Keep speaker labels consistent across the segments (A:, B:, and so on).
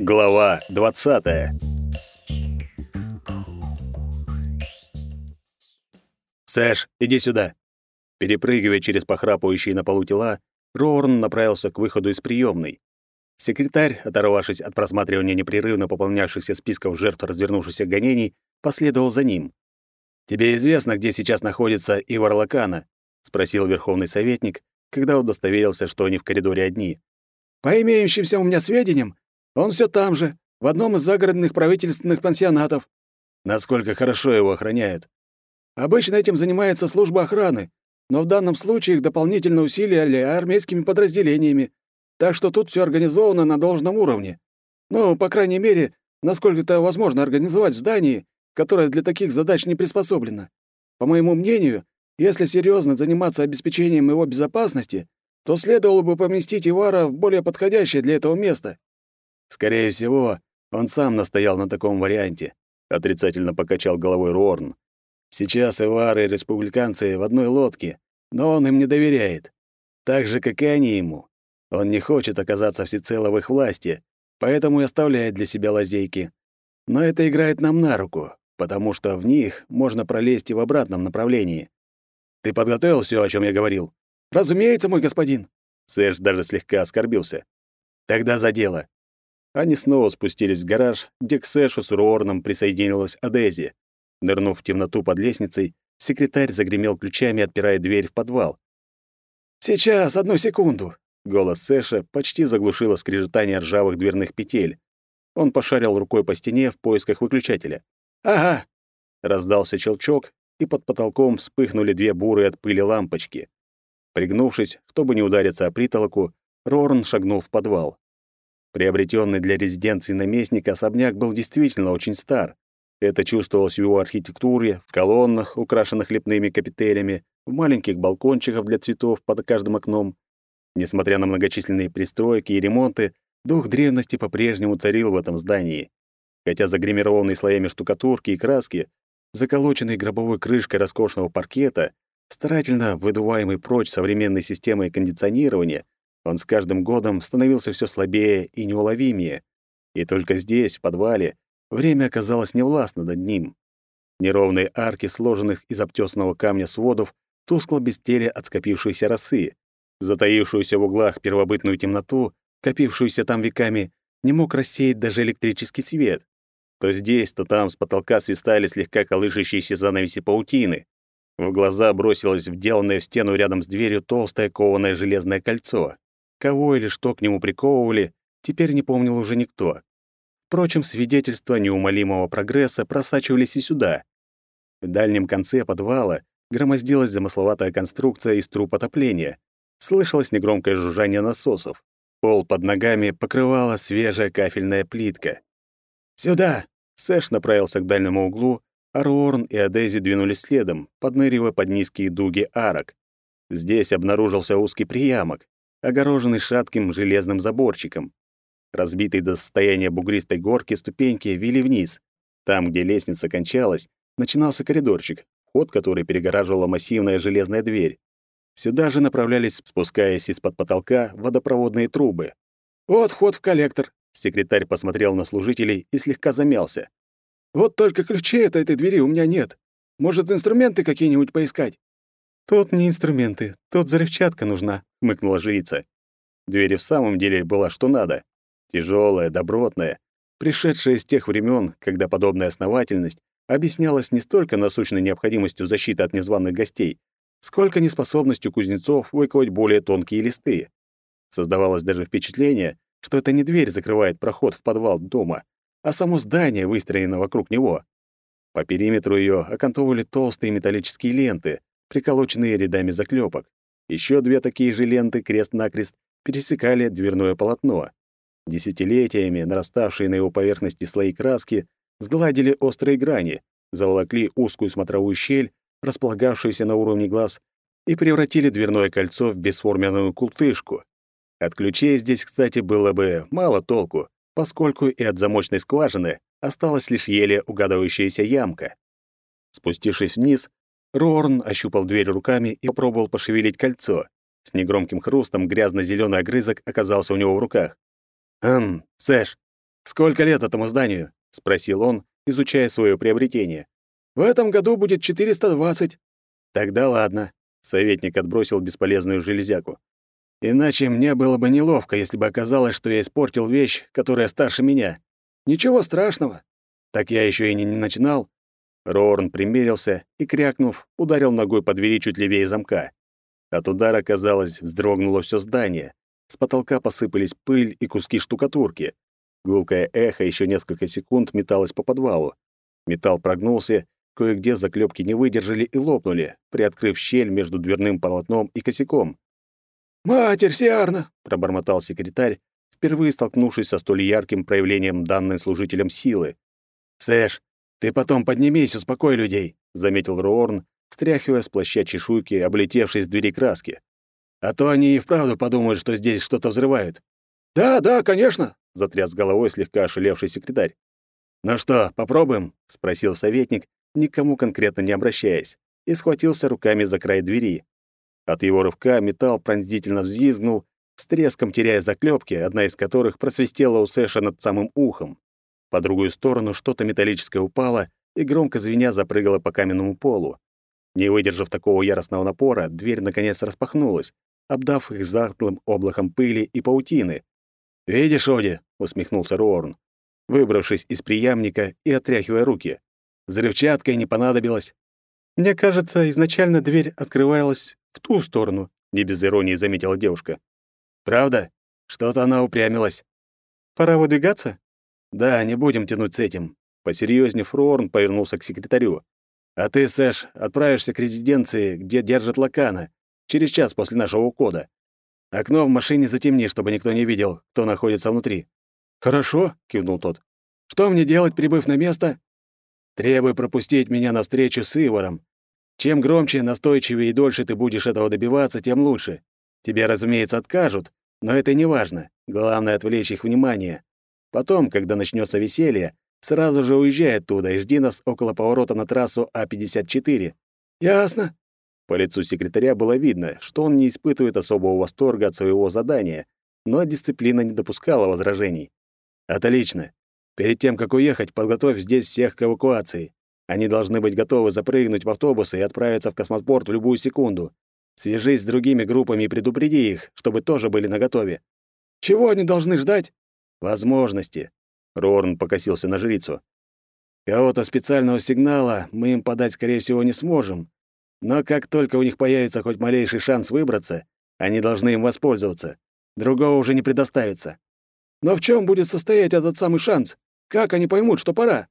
A: Глава 20. Сэш, иди сюда. Перепрыгивая через похрапывающие на полу тела, Рорн направился к выходу из приемной. Секретарь, оторвавшись от просматривания непрерывно пополнявшихся списков жертв развернувшихся гонений, последовал за ним. «Тебе известно, где сейчас находится Ивар Лакана?» — спросил верховный советник, когда удостоверился, что они в коридоре одни.
B: «По имеющимся у меня сведениям, он все там же, в одном из загородных правительственных пансионатов».
A: «Насколько хорошо его охраняют?»
B: «Обычно этим занимается служба охраны, но в данном случае их дополнительно усилили армейскими подразделениями, так что тут все организовано на должном уровне. Ну, по крайней мере, насколько это возможно организовать в здании, которое для таких задач не приспособлено. По моему мнению, если серьезно заниматься обеспечением его безопасности, то следовало бы поместить Ивара в более подходящее для этого место.
A: Скорее всего, он сам настоял на таком варианте, отрицательно покачал головой Рорн. Сейчас Ивары и республиканцы в одной лодке, но он им не доверяет. Так же, как и они ему. Он не хочет оказаться всецело в их власти, поэтому и оставляет для себя лазейки. Но это играет нам на руку, потому что в них можно пролезть и в обратном направлении. Ты подготовил все, о чем я говорил?
B: Разумеется, мой господин.
A: Сэш даже слегка оскорбился. Тогда за дело. Они снова спустились в гараж, где к Сэшу с Руорном присоединилась Адези. Нырнув в темноту под лестницей, секретарь загремел ключами, отпирая дверь в подвал.
B: «Сейчас, одну секунду!»
A: Голос Сэша почти заглушило скрежетание ржавых дверных петель. Он пошарил рукой по стене в поисках выключателя.
B: «Ага!»
A: Раздался щелчок, и под потолком вспыхнули две бурые от пыли лампочки. Пригнувшись, чтобы не удариться о притолоку, Рорн шагнул в подвал. Приобретенный для резиденции наместника особняк был действительно очень стар. Это чувствовалось в его архитектуре, в колоннах, украшенных лепными капителями, в маленьких балкончиках для цветов под каждым окном. Несмотря на многочисленные пристройки и ремонты, дух древности по-прежнему царил в этом здании. Хотя загримированный слоями штукатурки и краски, заколоченный гробовой крышкой роскошного паркета, старательно выдуваемый прочь современной системой кондиционирования, он с каждым годом становился все слабее и неуловимее. И только здесь, в подвале, время оказалось невластно над ним. Неровные арки, сложенных из обтесанного камня сводов, тускло блестели от скопившейся росы. Затаившуюся в углах первобытную темноту, копившуюся там веками, не мог рассеять даже электрический свет. То здесь, то там с потолка свистали слегка колышащиеся занавеси паутины. В глаза бросилось вделанное в стену рядом с дверью толстое кованое железное кольцо. Кого или что к нему приковывали, теперь не помнил уже никто. Впрочем, свидетельства неумолимого прогресса просачивались и сюда. В дальнем конце подвала громоздилась замысловатая конструкция из труб отопления, Слышалось негромкое жужжание насосов. Пол под ногами покрывала свежая кафельная плитка. «Сюда!» Сэш направился к дальнему углу, а Руорн и Адези двинулись следом, подныривая под низкие дуги арок. Здесь обнаружился узкий приямок, огороженный шатким железным заборчиком. Разбитые до состояния бугристой горки ступеньки вели вниз. Там, где лестница кончалась, начинался коридорчик, вход который перегораживала массивная железная дверь. Сюда же направлялись, спускаясь из-под потолка, водопроводные трубы.
B: «Вот вход в коллектор», —
A: секретарь посмотрел на служителей и слегка замялся.
B: «Вот только ключей от этой двери у меня нет. Может, инструменты какие-нибудь поискать?»
A: «Тут не инструменты, тут взрывчатка нужна», — хмыкнула жрица. Дверь в самом деле была что надо. Тяжелая, добротная, пришедшая из тех времен, когда подобная основательность объяснялась не столько насущной необходимостью защиты от незваных гостей, сколько неспособностью кузнецов выковать более тонкие листы. Создавалось даже впечатление, что это не дверь закрывает проход в подвал дома, а само здание выстроено вокруг него. По периметру ее окантовывали толстые металлические ленты, приколоченные рядами заклепок. Еще две такие же ленты крест-накрест пересекали дверное полотно. Десятилетиями нараставшие на его поверхности слои краски сгладили острые грани, заволокли узкую смотровую щель располагавшуюся на уровне глаз, и превратили дверное кольцо в бесформенную култышку. От ключей здесь, кстати, было бы мало толку, поскольку и от замочной скважины осталась лишь еле угадывающаяся ямка. Спустившись вниз, Рорн ощупал дверь руками и попробовал пошевелить кольцо. С негромким хрустом грязно зеленый огрызок оказался у него в руках. «Эм, Сэш, «Сколько лет этому зданию?» — спросил он, изучая свое приобретение.
B: «В этом году будет 420».
A: «Тогда ладно», — советник отбросил бесполезную железяку. «Иначе мне было бы неловко, если бы оказалось, что я испортил вещь, которая старше меня».
B: «Ничего страшного».
A: «Так я еще и не, не начинал». Рорн примерился и, крякнув, ударил ногой по двери чуть левее замка. От удара, казалось, вздрогнуло все здание. С потолка посыпались пыль и куски штукатурки. Гулкое эхо еще несколько секунд металось по подвалу. Металл прогнулся, кое-где заклепки не выдержали и лопнули, приоткрыв щель между дверным полотном и косяком.
B: «Матерь Сиарна!»
A: — пробормотал секретарь, впервые столкнувшись со столь ярким проявлением данной служителям силы. «Сэш, ты потом поднимись, успокой людей», — заметил Роорн, стряхивая с плаща чешуйки, облетевшей с двери краски. «А то они и вправду подумают, что здесь что-то взрывают».
B: «Да, да, конечно», —
A: затряс головой слегка ошалевший секретарь. «Ну что, попробуем?» — спросил советник, никому конкретно не обращаясь, и схватился руками за край двери. От его рывка металл пронзительно взвизгнул, с треском теряя заклепки, одна из которых просвистела у Сэша над самым ухом. По другую сторону что-то металлическое упало и громко звеня запрыгало по каменному полу. Не выдержав такого яростного напора, дверь наконец распахнулась, обдав их затклым облаком пыли и паутины. «Видишь, Оди?» — усмехнулся Руорн, выбравшись из приямника и отряхивая руки. «Взрывчатка и не понадобилось».
B: «Мне кажется, изначально дверь открывалась в ту сторону», —
A: не без иронии заметила девушка. «Правда? Что-то она упрямилась».
B: «Пора выдвигаться?»
A: «Да, не будем тянуть с этим». Посерьезнев, Руорн повернулся к секретарю. «А ты, Сэш, отправишься к резиденции, где держат Лакана, через час после нашего ухода. Окно в машине затемни, чтобы никто не видел, кто находится внутри».
B: «Хорошо», — кивнул тот. «Что мне делать, прибыв на место?»
A: «Требуй пропустить меня на встречу с Ивором. Чем громче, настойчивее и дольше ты будешь этого добиваться, тем лучше. Тебе, разумеется, откажут, но это не важно. Главное — отвлечь их внимание. Потом, когда начнется веселье, сразу же уезжай оттуда и жди нас около поворота на трассу А-54».
B: «Ясно».
A: По лицу секретаря было видно, что он не испытывает особого восторга от своего задания, но дисциплина не допускала возражений. «Отлично. Перед тем, как уехать, подготовь здесь всех к эвакуации. Они должны быть готовы запрыгнуть в автобусы и отправиться в космопорт в любую секунду. Свяжись с другими группами и предупреди их, чтобы тоже были наготове.
B: Чего они должны ждать?
A: Возможности. Рорн покосился на жрицу. Кого-то специального сигнала мы им подать, скорее всего, не сможем. Но как только у них появится хоть малейший шанс выбраться, они должны им воспользоваться. Другого уже не предоставится.
B: Но в чем будет состоять этот самый шанс? Как они поймут, что пора?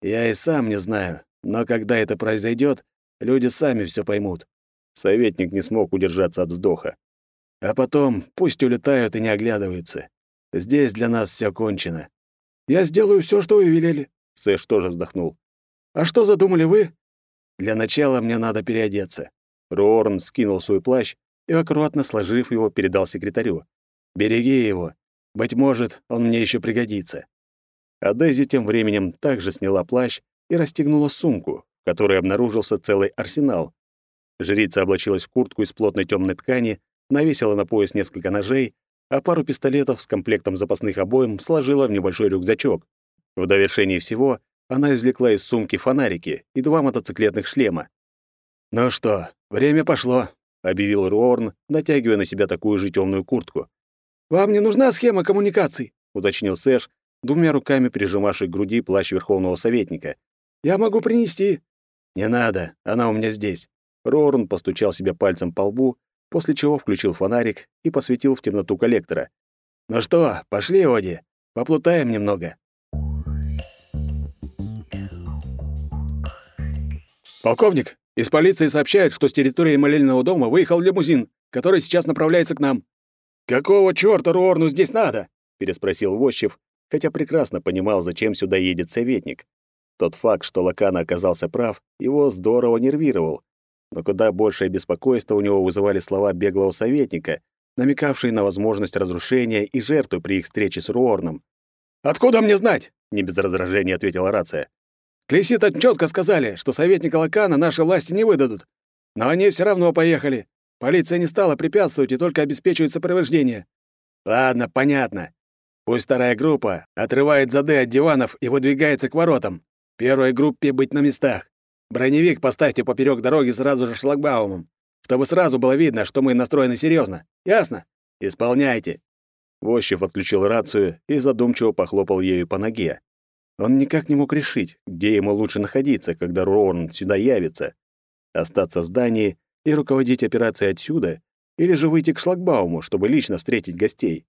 A: Я и сам не знаю, но когда это произойдет, люди сами все поймут. Советник не смог удержаться от вздоха. А потом пусть улетают и не оглядываются. Здесь для нас все кончено.
B: Я сделаю все, что вы велели.
A: Сэш тоже вздохнул.
B: А что задумали вы?
A: Для начала мне надо переодеться. Рорн скинул свой плащ и, аккуратно сложив его, передал секретарю. «Береги его. Быть может, он мне еще пригодится». А Дейзи тем временем также сняла плащ и расстегнула сумку, в которой обнаружился целый арсенал. Жрица облачилась в куртку из плотной темной ткани, навесила на пояс несколько ножей, а пару пистолетов с комплектом запасных обоим сложила в небольшой рюкзачок. В довершении всего она извлекла из сумки фонарики и два мотоциклетных шлема. «Ну что, время пошло», — объявил Руорн, натягивая на себя такую же темную куртку.
B: «Вам не нужна схема коммуникаций?»
A: — уточнил Сэш, двумя руками прижимавший к груди плащ Верховного Советника.
B: «Я могу принести».
A: «Не надо, она у меня здесь». Рорн постучал себе пальцем по лбу, после чего включил фонарик и посветил в темноту коллектора. «Ну что, пошли, Оди, поплутаем немного».
B: «Полковник, из полиции сообщают, что с территории молельного дома выехал лимузин, который сейчас направляется к нам».
A: «Какого чёрта Рорну здесь надо?» — переспросил Вощев, хотя прекрасно понимал, зачем сюда едет советник. Тот факт, что Лакана оказался прав, его здорово нервировал. Но куда большее беспокойство у него вызывали слова беглого советника, намекавшие на возможность разрушения и жертвы при их встрече с Руорном.
B: «Откуда мне знать?»
A: — не без раздражения ответила рация.
B: «Клесита четко сказали, что советника Лакана наши власти не выдадут. Но они все равно поехали. Полиция не стала препятствовать и только обеспечивает сопровождение».
A: «Ладно, понятно.
B: Пусть вторая группа отрывает зады от диванов и выдвигается к воротам. Первой группе быть на местах. Броневик поставьте поперек дороги сразу же шлагбаумом, чтобы сразу было видно, что мы настроены серьезно. Ясно? Исполняйте.
A: Вощев отключил рацию и задумчиво похлопал ею по ноге. Он никак не мог решить, где ему лучше находиться, когда Роурн сюда явится. Остаться в здании и руководить операцией отсюда, или же выйти к шлагбауму, чтобы лично встретить гостей.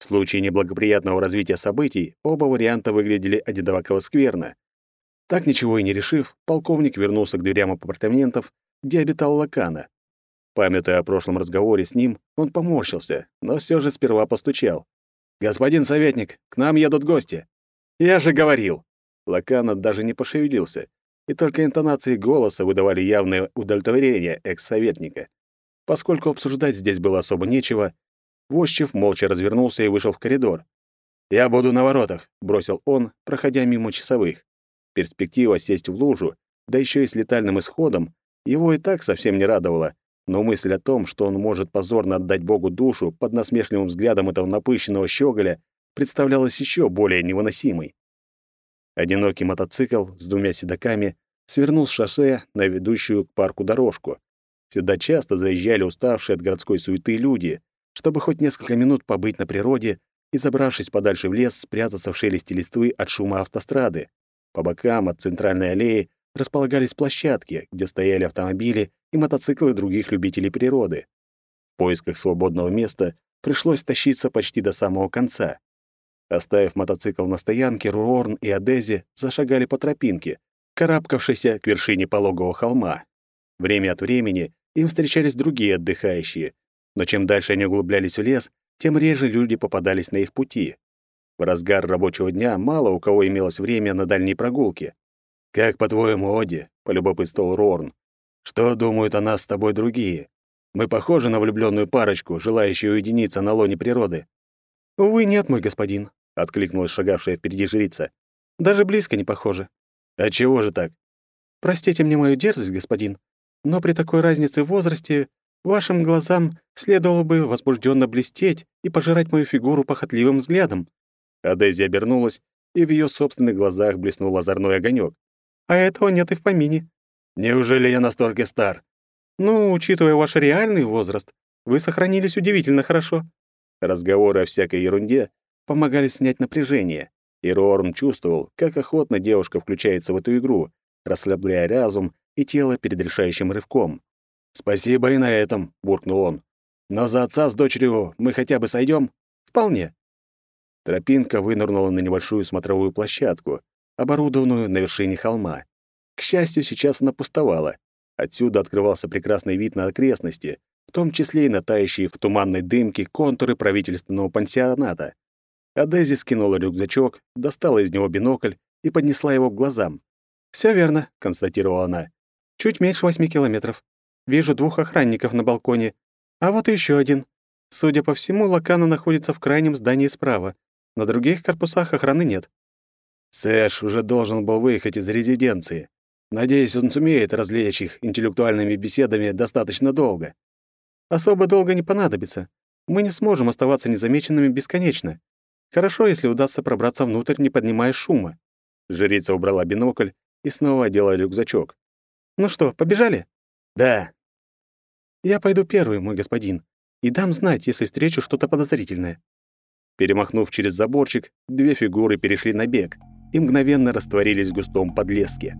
A: В случае неблагоприятного развития событий оба варианта выглядели одинаково скверно. Так ничего и не решив, полковник вернулся к дверям апартаментов, где обитал Лакана. Памятуя о прошлом разговоре с ним, он поморщился, но все же сперва постучал.
B: «Господин советник, к нам едут гости».
A: «Я же говорил!» Лакана даже не пошевелился, и только интонации голоса выдавали явное удовлетворение экс-советника. Поскольку обсуждать здесь было особо нечего, Вощев молча развернулся и вышел в коридор.
B: «Я буду на воротах», — бросил он,
A: проходя мимо часовых. Перспектива сесть в лужу, да еще и с летальным исходом, его и так совсем не радовала, но мысль о том, что он может позорно отдать Богу душу под насмешливым взглядом этого напыщенного щеголя, представлялась еще более невыносимой. Одинокий мотоцикл с двумя седаками свернул с шоссе на ведущую к парку дорожку. Сюда часто заезжали уставшие от городской суеты люди, чтобы хоть несколько минут побыть на природе и, забравшись подальше в лес, спрятаться в шелесте листвы от шума автострады. По бокам от центральной аллеи располагались площадки, где стояли автомобили и мотоциклы других любителей природы. В поисках свободного места пришлось тащиться почти до самого конца. Оставив мотоцикл на стоянке, Руорн и Адези зашагали по тропинке, карабкавшейся к вершине пологого холма. Время от времени им встречались другие отдыхающие, но чем дальше они углублялись в лес, тем реже люди попадались на их пути. В разгар рабочего дня мало у кого имелось время на дальние прогулки.
B: «Как, по-твоему, Оди?» — полюбопытствовал Рорн. «Что думают о нас с тобой другие? Мы похожи на влюбленную парочку, желающую уединиться на лоне природы?»
A: «Увы, нет, мой господин», — откликнулась шагавшая впереди жрица. «Даже близко не похоже».
B: «А чего же так?»
A: «Простите мне мою дерзость, господин, но при такой разнице в возрасте вашим глазам следовало бы возбужденно блестеть и пожирать мою фигуру похотливым взглядом. А Дейзи обернулась, и в ее собственных глазах блеснул озорной огонек. «А этого нет и в помине».
B: «Неужели я настолько стар?»
A: «Ну, учитывая ваш реальный возраст, вы сохранились удивительно хорошо». Разговоры о всякой ерунде помогали снять напряжение, и Рорн чувствовал, как охотно девушка включается в эту игру, расслабляя разум и тело перед решающим рывком.
B: «Спасибо и на этом», — буркнул он. «Но за отца с дочерью мы хотя бы сойдем?»
A: «Вполне. Тропинка вынырнула на небольшую смотровую площадку, оборудованную на вершине холма. К счастью, сейчас она пустовала. Отсюда открывался прекрасный вид на окрестности, в том числе и на тающие в туманной дымке контуры правительственного пансионата. Адези скинула рюкзачок, достала из него бинокль и поднесла его к глазам. «Всё верно», — констатировала она. «Чуть меньше восьми километров. Вижу двух охранников на балконе. А вот и ещё один. Судя по всему, Лакана находится в крайнем здании справа. На других корпусах охраны нет.
B: Сэш уже должен был выехать из резиденции. Надеюсь, он сумеет развлечь их интеллектуальными беседами достаточно долго.
A: Особо долго не понадобится. Мы не сможем оставаться незамеченными бесконечно. Хорошо, если удастся пробраться внутрь, не поднимая шума. Жрица убрала бинокль и снова одела рюкзачок. «Ну что, побежали?»
B: «Да».
A: «Я пойду первый, мой господин, и дам знать, если встречу что-то подозрительное». Перемахнув через заборчик, две фигуры перешли на бег и мгновенно растворились в густом подлеске.